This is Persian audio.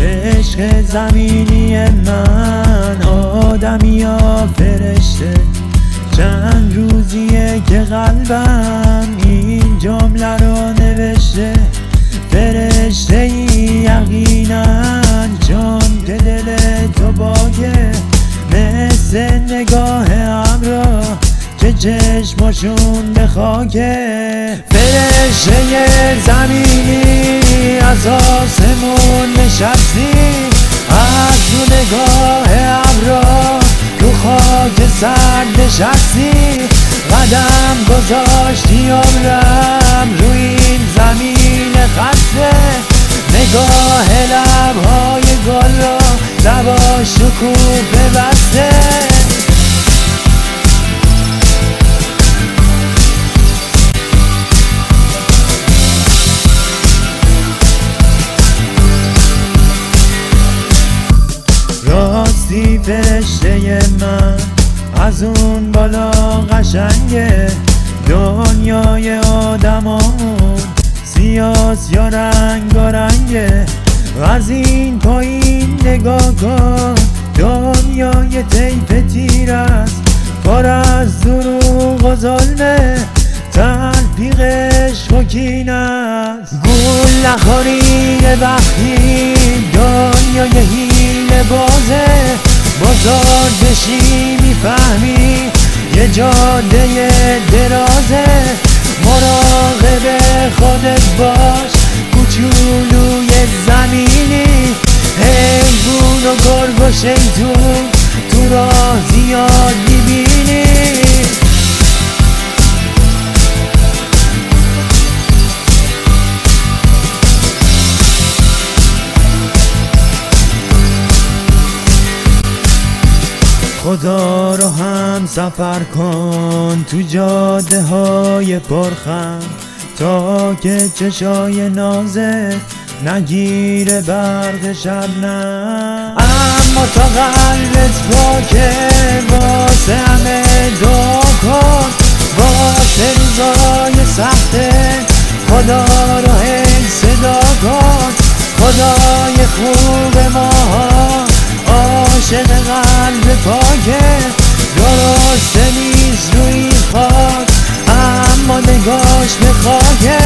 عشق زمینی من آدمی ها فرشته چند روزیه که قلبم این جمله رو نوشته. فرشته ای یقینا چون که دل تو باگه. مثل نگاه امرا که چشمشون به خاکه. فرشته زمینی از آسمون نشستی. از رو نگاه ابرا تو خاک سر نشستی. قدم گذاشتی عمرم رو این زمین خسته. نگاه لبهای گل را لبا شکوفه بسته راستی فرشته من. از اون بالا قشنگه دنیای آدمامون سیاس یا رنگ رنگه از این پایین نگاه کن. دنیای طیف تیر است. پر از دروغ و ظلمه تلفیقش و است. گول نخوری وقتی دنیای هیل بازه بازار بشی می‌فهمی یه جاده درازه. مراقب خودت باش کوچولوی زمینی. حیوون و گرگ و شیطون تو راه زیاد می‌بینی. خدا رو هم سفر کن تو جاده های پرخم. تا که چشای نازه نگیره برق شبنم. اما تا قلبت پاکه واسه همه دعا کن. واسه روزای سخته خدا رو هی صدا کن. خدای خوب ما عاشق قلب پاکه. درسته نیست روی خاک. اما نگاش به خاکه.